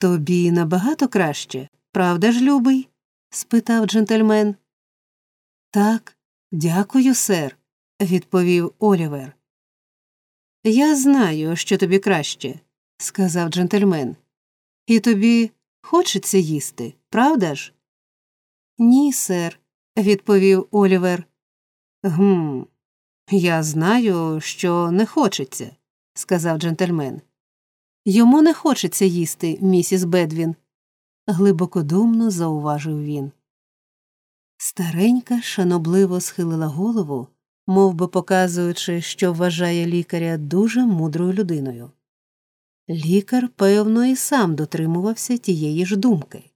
Тобі набагато краще, правда ж, любий? спитав джентльмен. Так, дякую, сер, відповів Олівер. Я знаю, що тобі краще, сказав джентльмен. І тобі хочеться їсти, правда ж? Ні, сер, відповів Олівер. Гм, я знаю, що не хочеться, сказав джентльмен. Йому не хочеться їсти, місіс Бедвін, глибокодумно зауважив він. Старенька шанобливо схилила голову, мов би показуючи, що вважає лікаря дуже мудрою людиною. Лікар, певно, і сам дотримувався тієї ж думки.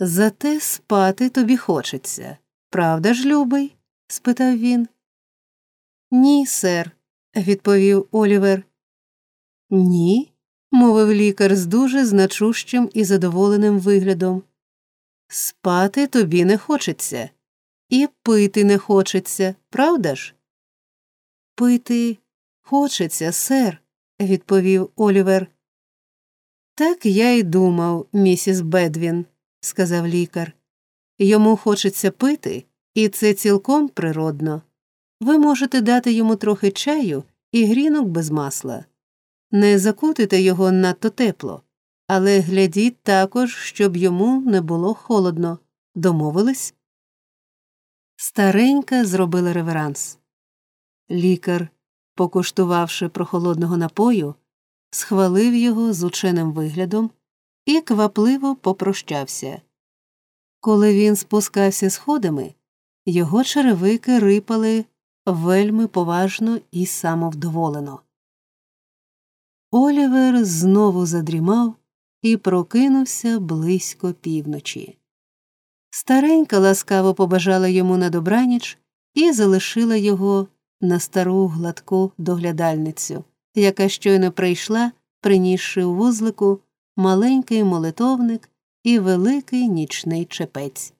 Зате спати тобі хочеться, правда ж, любий? спитав він. Ні, сер, відповів Олівер. Ні, мовив лікар з дуже значущим і задоволеним виглядом. Спати тобі не хочеться, і пити не хочеться, правда ж? Пити хочеться, сер, відповів Олівер. Так я й думав, місіс Бедвін, сказав лікар. Йому хочеться пити, і це цілком природно. Ви можете дати йому трохи чаю і грінок без масла. Не закутите його надто тепло, але глядіть також, щоб йому не було холодно. Домовились? Старенька зробила реверанс. Лікар, покуштувавши прохолодного напою, схвалив його з ученим виглядом і квапливо попрощався. Коли він спускався сходами, його черевики рипали вельми поважно і самовдоволено. Олівер знову задрімав і прокинувся близько півночі. Старенька ласкаво побажала йому на добраніч і залишила його на стару гладку доглядальницю, яка щойно прийшла, принісши у вузлику маленький молитовник і великий нічний чепець.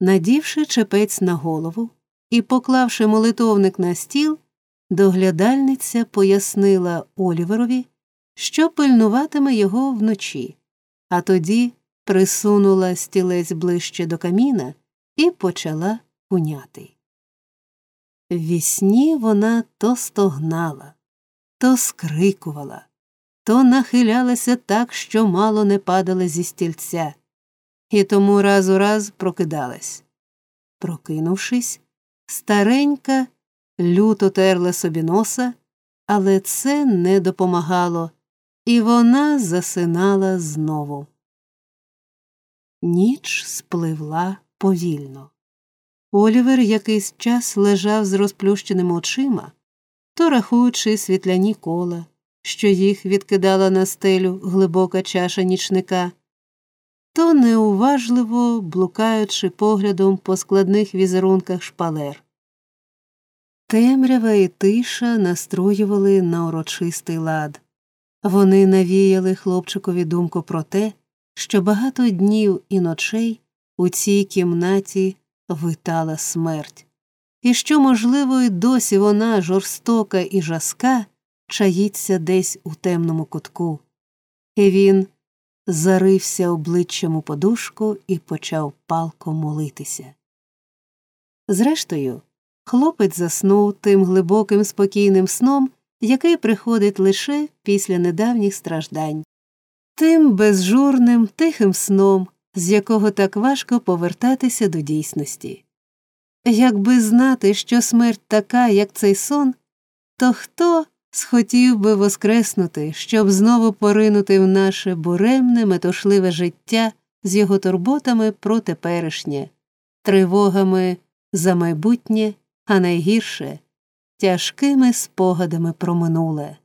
Надівши чепець на голову і поклавши молитовник на стіл, доглядальниця пояснила Оліверові, що пильнуватиме його вночі, а тоді присунула стілець ближче до каміна і почала куняти. Ввісні вона то стогнала, то скрикувала, то нахилялася так, що мало не падала зі стільця, і тому раз у раз прокидалась. Прокинувшись, старенька люто терла собі носа, але це не допомагало, і вона засинала знову. Ніч спливла повільно. Олівер якийсь час лежав з розплющеними очима, то рахуючи світляні кола, що їх відкидала на стелю глибока чаша нічника, то неуважливо блукаючи поглядом по складних візерунках шпалер. Темрява і тиша настроювали на урочистий лад. Вони навіяли хлопчикові думку про те, що багато днів і ночей у цій кімнаті витала смерть, і що, можливо, й досі вона жорстока і жаска чаїться десь у темному кутку. І він зарився обличчям у подушку і почав палко молитися. Зрештою, хлопець заснув тим глибоким спокійним сном, який приходить лише після недавніх страждань, тим безжурним, тихим сном, з якого так важко повертатися до дійсності. Якби знати, що смерть така, як цей сон, то хто схотів би воскреснути, щоб знову поринути в наше буремне, метушливе життя з його турботами про теперішнє, тривогами за майбутнє, а найгірше тяжкими спогадами про минуле.